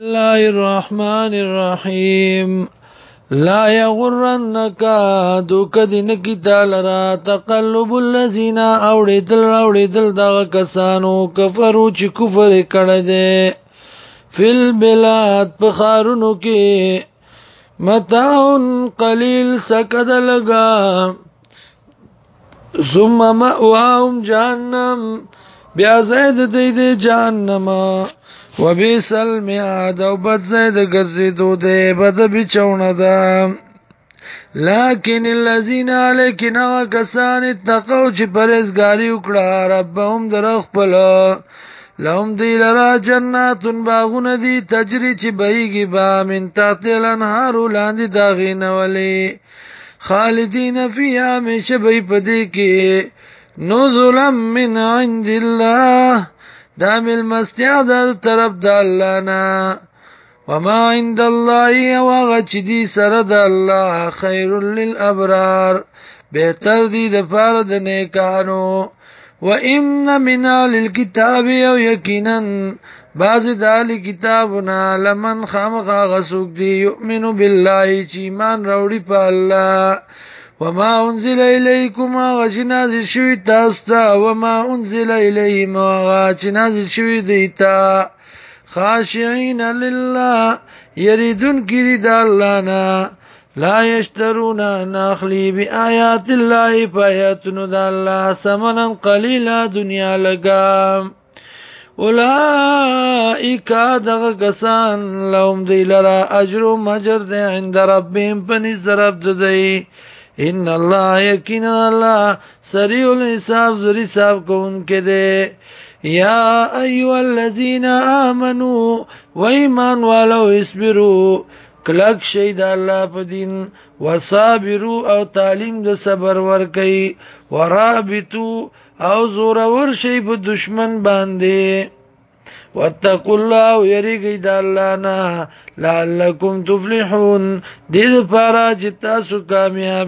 الله الرحمن الرحيم لا يغرنك دوکدن کی تعالی تقلب الذين اوریدل اوریدل دا کسانو کفرو چې کفر کړه دے فل بلاد بخارونو کې متاعن قلیل سکد لگا ثم مأواهم جهنم بیا زید دې دې جهنم وبیسل میاد او بد زید ګرځیدو دې بد بچونه ده لكن الذين لكن کسان اتقوا چې پرهیزګاری وکړه ربهم درخ پل لهم دی لرا جناتون باغونه دی تجری چې بهږي با من تاتل انهارو لاندې داغینه ولی خالدین فی همیشه به پدې کې نزلا من عند الله دا مل مستیا د طرف د الله نه وما عند الله او هغه چې دی سره د الله خير للابرار بهتر دی د فرد نیکانو وان من للكتاب او یقینا بعض دال کتابنا لمن خامغا غسوک دی یؤمنو بالله چې ایمان راوړي په الله وما انزل الیکم غشنا شوی تاسو ته وما انزل الیهم غشنا شوی دیتا خاشعين لله يريدون كذي دالانا لا يشترون ناخلي بآيات الله فآياتنا دالا ثمنا قليلا دنيا لقام اولئك دغ کسان لهم دی لرا اجر مجر دی عند ربهم پنیز رب ددئی ان الله یقینا الله سریع الحساب زری حساب کوونکې دی یا ایو الذین آمنو و ایمان والو اسبرو کلک شي د الله په دین وصابرو او تعلیم د صبر ور کوي ورابطو او زورور شي په دشمن باندې واتقوا الله يريقي دالانا لعلكم تفلحون دې لپاره چې تاسو کامیاب